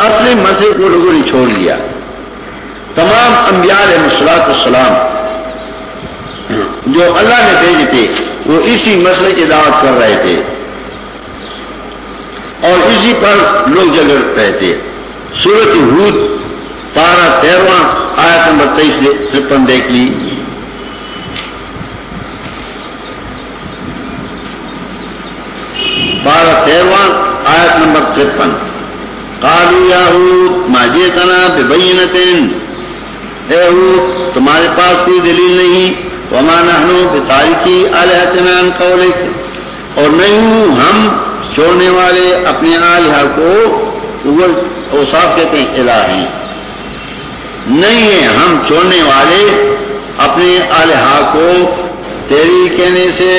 اصلی مسئلے کو لوگوں نے چھوڑ لیا۔ تمام انبیاء علیہ مسلاط السلام جو اللہ نے بھیجے تھے، وہ اسی مسئلے کی دعوت کر رہے تھے۔ اور اسی پر لوگ جگہ رہے تھے۔ سورت حود پارہ تیرواں، آیت نمبر تیئیس ترپن دیکھ لی۔ بارہ تیرواں، آیت نمبر ترپن۔ کالو یا ماجے تنا بین اے تمہارے پاس کوئی دلیل نہیں. ومان ہنو تاریخی الحتمان قولک. اور نہیں ہوں، ہم چھوڑنے والے اپنے آلیہ کو اوصاف کہتے ہیں، الہ ہیں. نہیں ہے ہم چھوڑنے والے اپنے آلیہ کو تیری کہنے سے.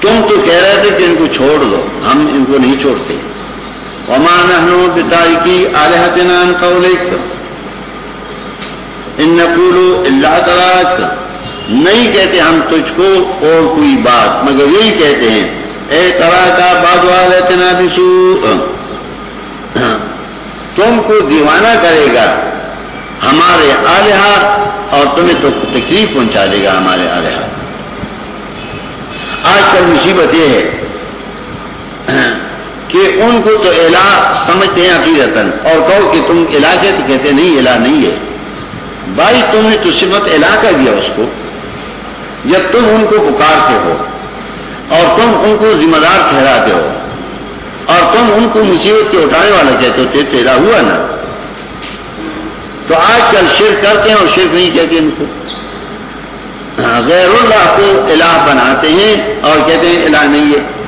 تم تو کہہ رہے تھے کہ ان کو چھوڑ دو، ہم ان کو نہیں چھوڑتے. ومان ہنو پتاری کی آلیہ قولک ان نقولو اللہ تعالی نہیں کہتے ہم تجھ کو اور کوئی بات، مگر یہی کہتے ہیں، اے طرح کا باد والے بسو تم کو دیوانہ کرے گا، ہمارے آلیہ اور تمہیں تو تکلیف پہنچا دے گا ہمارے آلیہ آج کل مصیبت یہ ہے کہ ان کو تو الہ سمجھتے ہیں عقیدتن اور کہو کہ تم الہ سے تو کہتے نہیں، الہ نہیں ہے۔ بھائی، تم نے تو صفت الہ کر دیا اس کو۔ جب تم ان کو پکارتے ہو، اور تم ان کو ذمہ دار ٹھہراتے ہو، اور تم ان کو مصیبت کے اٹھانے والا کہتے ہو تیرا ہوا نا۔ تو آج کل شرک کرتے ہیں اور شرک نہیں کہتے ان کو۔ غیر اللہ کو الہ بناتے ہیں اور کہتے ہیں الہ نہیں ہے۔